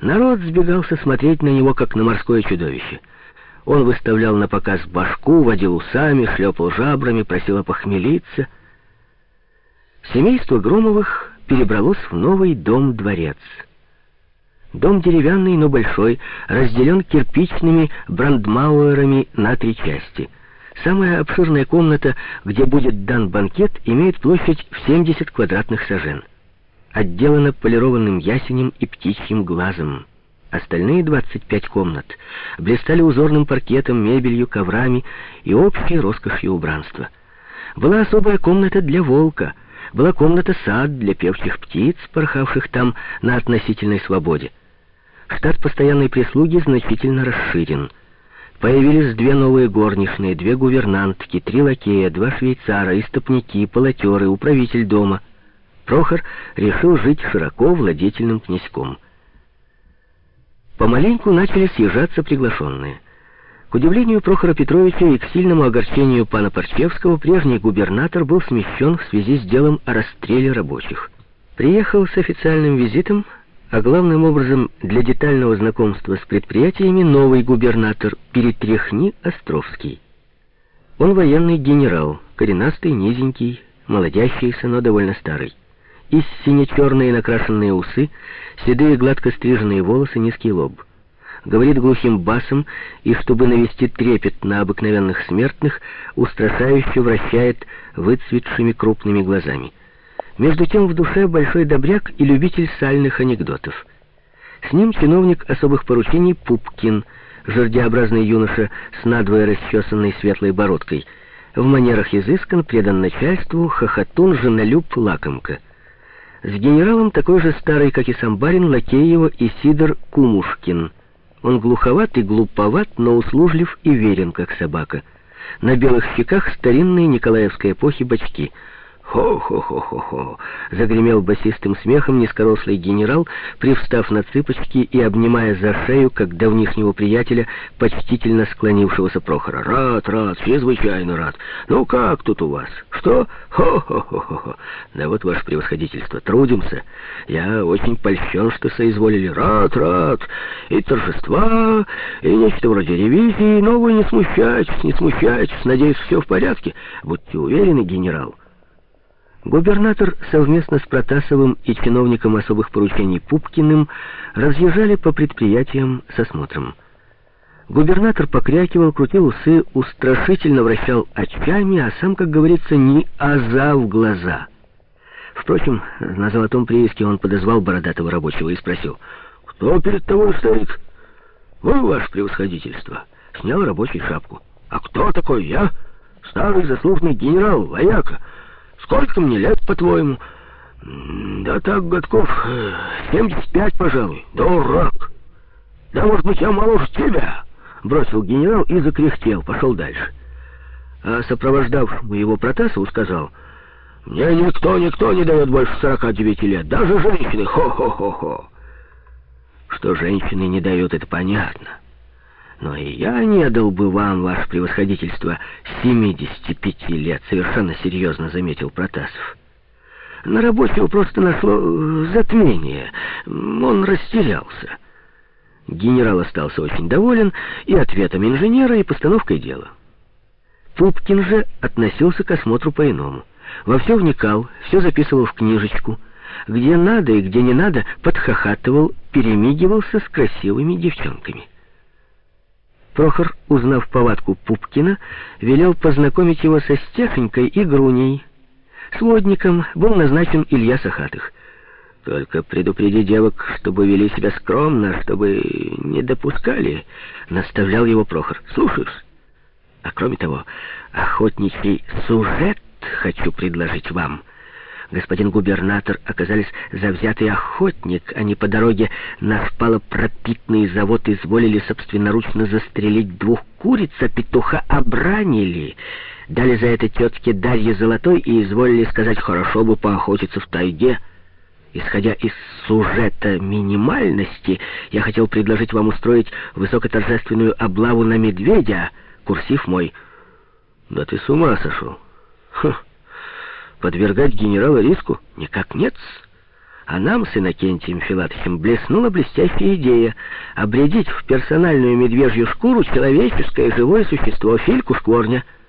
Народ сбегался смотреть на него, как на морское чудовище. Он выставлял на показ башку, водил усами, шлепал жабрами, просил опохмелиться. Семейство Громовых перебралось в новый дом-дворец. Дом деревянный, но большой, разделен кирпичными брандмауэрами на три части. Самая обширная комната, где будет дан банкет, имеет площадь в 70 квадратных сажен отделана полированным ясенем и птичьим глазом. Остальные 25 комнат блистали узорным паркетом, мебелью, коврами и общей роскошью убранства. Была особая комната для волка, была комната-сад для певчих птиц, порхавших там на относительной свободе. Штат постоянной прислуги значительно расширен. Появились две новые горничные, две гувернантки, три лакея, два швейцара, истопники, полотеры, управитель дома — Прохор решил жить широко владетельным князьком. Помаленьку начали съезжаться приглашенные. К удивлению Прохора Петровича и к сильному огорчению пана Парчевского, прежний губернатор был смещен в связи с делом о расстреле рабочих. Приехал с официальным визитом, а главным образом для детального знакомства с предприятиями новый губернатор Перетряхни Островский. Он военный генерал, коренастый, низенький, молодящийся, но довольно старый и сине-черные накрашенные усы, седые гладко стриженные волосы, низкий лоб. Говорит глухим басом, и, чтобы навести трепет на обыкновенных смертных, устрашающе вращает выцветшими крупными глазами. Между тем в душе большой добряк и любитель сальных анекдотов. С ним чиновник особых поручений Пупкин, жердеобразный юноша с надвое расчесанной светлой бородкой, в манерах изыскан, предан начальству, хохотун, женолюб, лакомка — с генералом такой же старый, как и сам барин, Лакеева и Сидор Кумушкин. Он глуховат и глуповат, но услужлив и верен, как собака. На белых щеках старинные Николаевской эпохи бачки — «Хо-хо-хо-хо-хо!» — загремел басистым смехом низкорослый генерал, привстав на цыпочки и обнимая за шею, как давнишнего приятеля, почтительно склонившегося Прохора. «Рад, рад, чрезвычайно рад. Ну как тут у вас? Что? Хо-хо-хо-хо! Да вот, ваше превосходительство, трудимся. Я очень польщен, что соизволили. Рад, рад! И торжества, и нечто вроде ревизии, но вы не смущайтесь, не смущайтесь. Надеюсь, все в порядке. Будьте уверены, генерал». Губернатор совместно с Протасовым и чиновником особых поручений Пупкиным разъезжали по предприятиям с осмотром. Губернатор покрякивал, крутил усы, устрашительно вращал очами, а сам, как говорится, не аза в глаза. Впрочем, на золотом прииске он подозвал бородатого рабочего и спросил, «Кто перед тобой стоит?» «Вы, ваше превосходительство». Снял рабочий шапку. «А кто такой я?» «Старый заслуженный генерал, вояка». Сколько мне лет, по-твоему? Да так, годков, 75, пожалуй. Дурак! Да, может быть, я моложе тебя? Бросил генерал и закряхтел, пошел дальше. А сопровождавшему его Протасову сказал, «Мне никто, никто не дает больше 49 лет, даже женщины, хо-хо-хо-хо». Что женщины не дают, это понятно. Но и я не дал бы вам, ваше превосходительство, 75 лет, совершенно серьезно заметил Протасов. На работе его просто нашло э, затмение. Он растерялся. Генерал остался очень доволен и ответом инженера, и постановкой дела. Пупкин же относился к осмотру по-иному. Во все вникал, все записывал в книжечку. Где надо и где не надо, подхохатывал, перемигивался с красивыми девчонками. Прохор, узнав повадку Пупкина, велел познакомить его со Стефенькой и Груней. Сводником был назначен Илья Сахатых. «Только предупреди девок, чтобы вели себя скромно, чтобы не допускали», — наставлял его Прохор. «Слушаешь? А кроме того, охотничий сюжет хочу предложить вам» господин губернатор оказались завзятый охотник, они по дороге на шпалопропитный завод изволили собственноручно застрелить двух куриц, а петуха обранили. Дали за это тетке Дарье Золотой и изволили сказать, хорошо бы поохотиться в тайге. Исходя из сюжета минимальности, я хотел предложить вам устроить высокоторжественную облаву на медведя. Курсив мой. Да ты с ума сошел. Хм. Подвергать генерала риску? Никак нет. А нам с Иннокентием Филатовичем блеснула блестящая идея обрядить в персональную медвежью шкуру человеческое живое существо, Фильку Шкворня —